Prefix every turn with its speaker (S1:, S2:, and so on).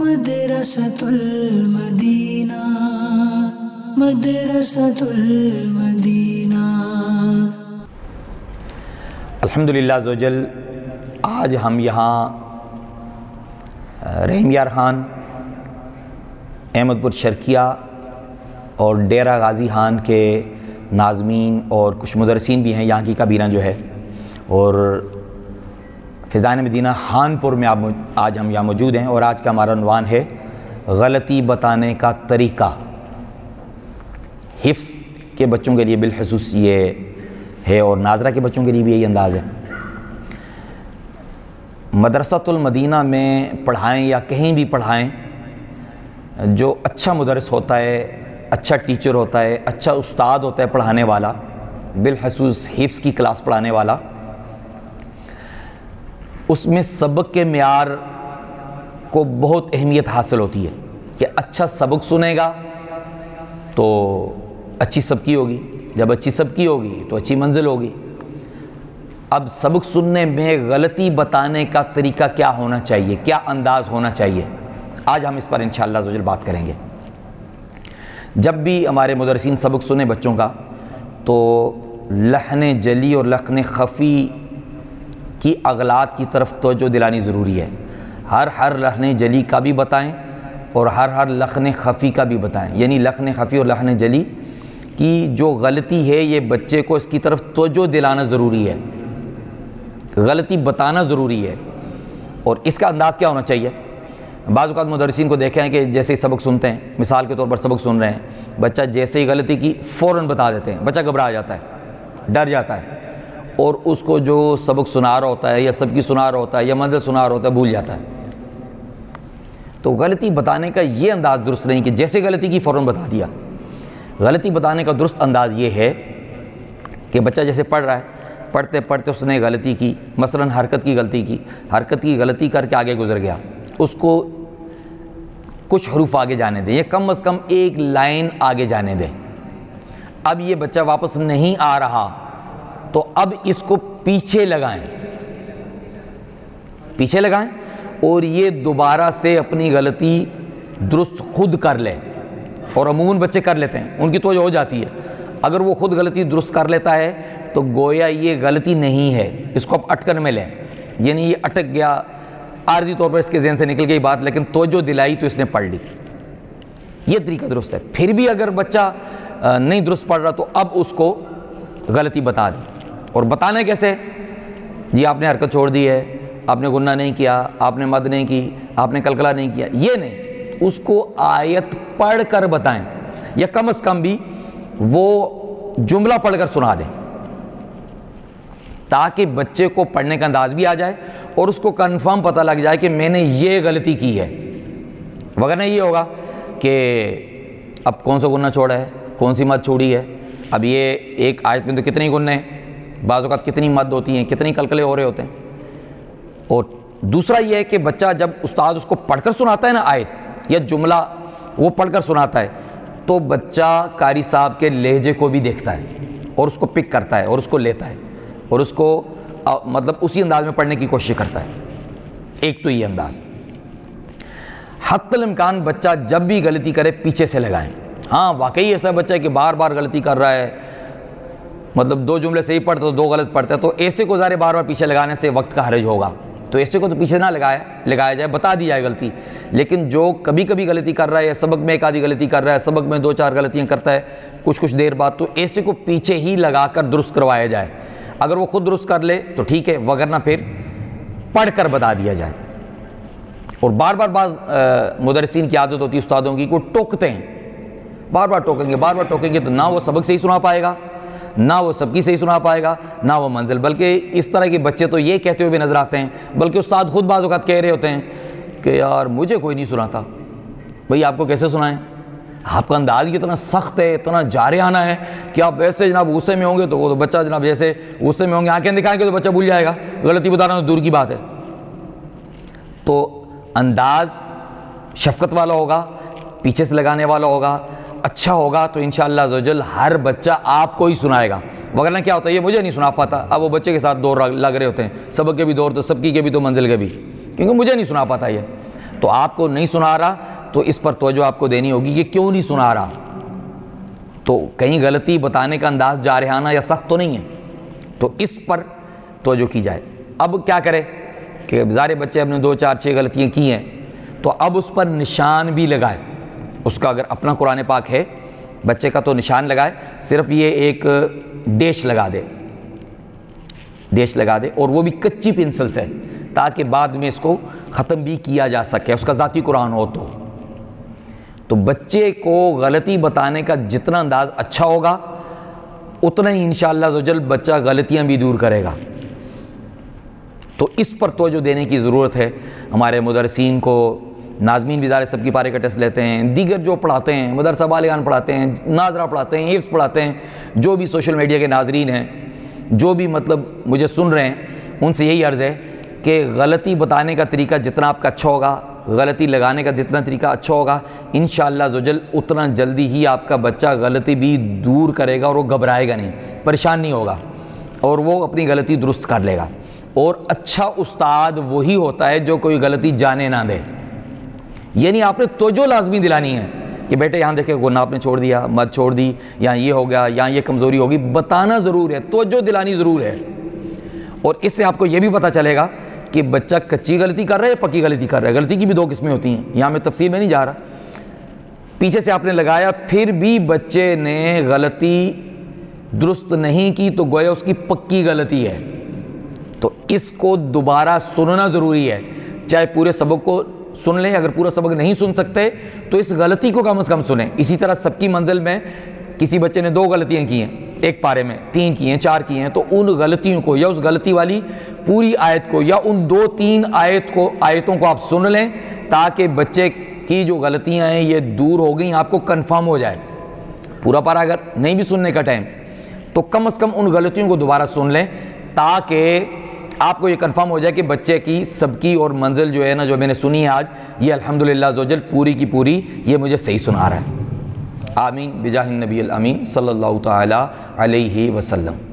S1: مدرسة المدینہ مدرسة المدینہ
S2: الحمد للہ زوجل، آج ہم یہاں رحیم یار خان احمد پور شرکیہ اور ڈیرہ غازی خان کے ناظمین اور کچھ مدرسین بھی ہیں، یہاں کی کابینہ جو ہے۔ اور فضان مدینہ خان پور میں آج ہم یہاں موجود ہیں اور آج کا ہمارا عنوان ہے غلطی بتانے کا طریقہ۔ حفظ کے بچوں کے لیے بالخصوص یہ ہے اور ناظرہ کے بچوں کے لیے بھی یہی انداز ہے۔ مدرسۃ المدینہ میں پڑھائیں یا کہیں بھی پڑھائیں، جو اچھا مدرس ہوتا ہے اچھا ٹیچر ہوتا ہے اچھا استاد ہوتا ہے پڑھانے والا، بالخصوص حفظ کی کلاس پڑھانے والا اس میں سبق کے معیار کو بہت اہمیت حاصل ہوتی ہے کہ اچھا سبق سنے گا تو اچھی سبقی ہوگی۔ جب اچھی سبقی ہوگی تو اچھی منزل ہوگی۔ اب سبق سننے میں غلطی بتانے کا طریقہ کیا ہونا چاہیے؟ کیا انداز ہونا چاہیے؟ آج ہم اس پر انشاءاللہ شاء بات کریں گے۔ جب بھی ہمارے مدرسین سبق سنیں بچوں کا، تو لحن جلی اور لخن خفی کی اغلاط کی طرف توجہ دلانی ضروری ہے۔ ہر ہر لخن جلی کا بھی بتائیں اور ہر ہر لخن خفی کا بھی بتائیں۔ یعنی لخن خفی اور لخن جلی کی جو غلطی ہے، یہ بچے کو اس کی طرف توجہ دلانا ضروری ہے۔ غلطی بتانا ضروری ہے۔ اور اس کا انداز کیا ہونا چاہیے؟ بعض اوقات مدرسین کو دیکھیں کہ جیسے ہی سبق سنتے ہیں، مثال کے طور پر سبق سن رہے ہیں، بچہ جیسے ہی غلطی کی فوراً بتا دیتے ہیں، بچہ گھبرا جاتا ہے، ڈر جاتا ہے۔ اور اس کو جو سبق سنا رہا ہوتا ہے یا سب کی سنا رہا ہوتا ہے یا منظر سنا رہا ہوتا ہے، بھول جاتا ہے۔ تو غلطی بتانے کا یہ انداز درست نہیں کہ جیسے غلطی کی فوراً بتا دیا۔ غلطی بتانے کا درست انداز یہ ہے کہ بچہ جیسے پڑھ رہا ہے، پڑھتے پڑھتے اس نے غلطی کی، مثلا حرکت کی غلطی کی، حرکت کی غلطی کر کے آگے گزر گیا۔ اس کو کچھ حروف آگے جانے دیں یا کم از کم ایک لائن آگے جانے دیں۔ اب یہ بچہ واپس نہیں آ رہا۔ تو اب اس کو پیچھے لگائیں۔ پیچھے لگائیں اور یہ دوبارہ سے اپنی غلطی درست خود کر لے اور عموماً بچے کر لیتے ہیں، ان کی توجہ ہو جاتی ہے۔ اگر وہ خود غلطی درست کر لیتا ہے تو گویا یہ غلطی نہیں ہے، اس کو اب اٹکن میں لیں۔ یعنی یہ اٹک گیا، عارضی طور پر اس کے ذہن سے نکل گئی بات، لیکن توجہ دلائی تو اس نے پڑھ لی۔ یہ طریقہ درست ہے۔ پھر بھی اگر بچہ نہیں درست پڑھ رہا تو اب اس کو غلطی بتا دی اور بتانا کیسے؟ جی آپ نے حرکت چھوڑ دی ہے، آپ نے گناہ نہیں کیا، آپ نے مد نہیں کی، آپ نے کلکلا نہیں کیا، یہ نہیں، اس کو آیت پڑھ کر بتائیں، یا کم از کم بھی وہ جملہ پڑھ کر سنا دیں، تاکہ بچے کو پڑھنے کا انداز بھی آ جائے اور اس کو کنفرم پتہ لگ جائے کہ میں نے یہ غلطی کی ہے۔ وغیرہ یہ ہوگا کہ اب کون سا گناہ چھوڑا ہے، کون سی مت چھوڑی ہے۔ اب یہ ایک آیت میں تو کتنی گنے ہیں؟ بعض اوقات کتنی مد ہوتی ہیں، کتنی کلکلے ہو رہے ہوتے ہیں۔ اور دوسرا یہ ہے کہ بچہ جب استاد اس کو پڑھ کر سناتا ہے نا آیت یا جملہ، وہ پڑھ کر سناتا ہے، تو بچہ قاری صاحب کے لہجے کو بھی دیکھتا ہے اور اس کو پک کرتا ہے اور اس کو لیتا ہے اور اس کو مطلب اسی انداز میں پڑھنے کی کوشش کرتا ہے۔ ایک تو یہ انداز۔ حت الامکان بچہ جب بھی غلطی کرے، پیچھے سے لگائیں۔ ہاں واقعی ایسا بچہ ہے کہ بار بار غلطی کر رہا ہے۔ مطلب دو جملے صحیح پڑھتا تو دو غلط پڑھتا ہے تو ایسے کو ظاہر بار بار پیچھے لگانے سے وقت کا حرج ہوگا۔ تو ایسے کو تو پیچھے نہ لگایا لگایا جائے، بتا دی جائے غلطی۔ لیکن جو کبھی کبھی غلطی کر رہا ہے سبق میں ایک آدھی غلطی کر رہا ہے، سبق میں دو چار غلطیاں کرتا ہے، کچھ کچھ دیر بعد تو ایسے کو پیچھے ہی لگا کر درست کروایا جائے۔ اگر وہ خود درست کر لے تو ٹھیک ہے وگرنہ پھر پڑھ کر بتا دیا جائے۔ اور بار بار بعض مدرسین کی عادت ہوتی ہے استادوں کی وہ ٹوکتے ہیں۔ بار بار ٹوکیں گے، بار بار ٹوکیں گے تو نہ وہ سبق صحیح سنا پائے گا۔ نہ وہ سب کی صحیح سنا پائے گا، نہ وہ منزل۔ بلکہ اس طرح کے بچے تو یہ کہتے ہوئے بھی نظر آتے ہیں، بلکہ استاد خود بعض اوقات کہہ رہے ہوتے ہیں کہ یار مجھے کوئی نہیں سناتا بھئی آپ کو کیسے سنائیں؟ آپ کا انداز یہ اتنا سخت ہے، اتنا جارحانہ ہے کہ آپ ویسے جناب غصے میں ہوں گے تو وہ تو بچہ جناب جیسے غصے میں ہوں گے، آنکھیں دکھائیں گے تو بچہ بھول جائے گا۔ غلطی بتا رہا ہوں دور کی بات ہے۔ تو انداز شفقت والا ہوگا، پیچھے سے لگانے والا ہوگا اچھا ہوگا تو انشاءاللہ زوجل ہر بچہ آپ کو ہی سنائے گا۔ وغیرہ کیا ہوتا ہے، یہ مجھے نہیں سنا پاتا۔ اب وہ بچے کے ساتھ دور لگ رہے ہوتے ہیں۔ سبق کے بھی دور تو سب کی کے بھی تو منزل کے بھی۔ کیونکہ مجھے نہیں سنا پاتا یہ۔ تو آپ کو نہیں سنا رہا، تو اس پر توجہ آپ کو دینی ہوگی یہ کیوں نہیں سنا رہا۔ تو کہیں غلطی بتانے کا انداز جارحانہ یا سخت تو نہیں ہے۔ تو اس پر توجہ کی جائے۔ اب کیا کرے کہ ظاہر بچے اپنے دو چار چھ غلطیاں کی ہیں، تو اب اس پر نشان بھی لگائے۔ اس کا اگر اپنا قرآن پاک ہے، بچے کا تو نشان لگائے، صرف یہ ایک ڈیش لگا دے۔ ڈیش لگا دے، اور وہ بھی کچی پنسل سے، تاکہ بعد میں اس کو ختم بھی کیا جا سکے، اس کا ذاتی قرآن ہو تو۔ تو بچے کو غلطی بتانے کا جتنا انداز اچھا ہوگا، اتنا ہی انشاءاللہ زجل بچہ غلطیاں بھی دور کرے گا۔ تو اس پر توجہ دینے کی ضرورت ہے، ہمارے مدرسین کو ناظمین بیدار سب کی پارے کا ٹیسٹ لیتے ہیں، دیگر جو پڑھاتے ہیں، مدرسہ بالغان پڑھاتے ہیں، ناظرہ پڑھاتے ہیں حفظ پڑھاتے ہیں، جو بھی سوشل میڈیا کے ناظرین ہیں، جو بھی مطلب مجھے سن رہے ہیں، ان سے یہی عرض ہے کہ غلطی بتانے کا طریقہ جتنا آپ کا اچھا ہوگا، غلطی لگانے کا جتنا طریقہ اچھا ہوگا، انشاءاللہ زجل اتنا جلدی ہی آپ کا بچہ غلطی بھی دور کرے گا اور وہ گھبرائے گا نہیں، پریشان نہیں ہوگا اور وہ اپنی غلطی درست کر لے گا۔ اور اچھا استاد وہی ہوتا ہے جو کوئی غلطی جانے نہ دے۔ یعنی آپ نے توجہ لازمی دلانی ہے کہ بیٹے یہاں دیکھے گناہ آپ نے چھوڑ دیا، مت چھوڑ دی، یہاں یہ ہو گیا، یہاں یہ کمزوری ہوگی، بتانا ضرور ہے، توجہ دلانی ضرور ہے۔ اور اس سے آپ کو یہ بھی پتہ چلے گا کہ بچہ کچی غلطی کر رہا ہے یا پکی غلطی کر رہا ہے۔ غلطی کی بھی دو قسمیں ہوتی ہیں، یہاں میں تفصیل میں نہیں جا رہا۔ پیچھے سے آپ نے لگایا، پھر بھی بچے نے غلطی درست نہیں کی تو گویا اس کی پکی غلطی ہے۔ تو اس کو دوبارہ سننا ضروری ہے، چاہے پورے سبق کو سن لیں، اگر پورا سبق نہیں سن سکتے، تو اس غلطی کو کم از کم سنیں۔ اسی طرح سب کی منزل میں کسی بچے نے دو غلطیاں کی ہیں، ایک پارے میں تین کی ہیں، چار کی ہیں، تو ان غلطیوں کو یا اس غلطی والی پوری آیت کو یا ان دو تین آیت کو، آیتوں کو آپ سن لیں تاکہ بچے کی جو غلطیاں ہیں یہ دور ہو گئیں، آپ کو کنفرم ہو جائے۔ پورا پارا اگر نہیں بھی سننے کا ٹائم، تو کم از کم ان غلطیوں کو دوبارہ سن لیں تاکہ آپ کو یہ کنفرم ہو جائے کہ بچے کی سب کی اور منزل جو ہے نا، جو میں نے سنی ہے آج، یہ الحمدللہ زوجل پوری کی پوری یہ مجھے صحیح سنا رہا ہے۔ آمین، بجاہ النبی الامین صلی اللہ تعالی علیہ وسلم۔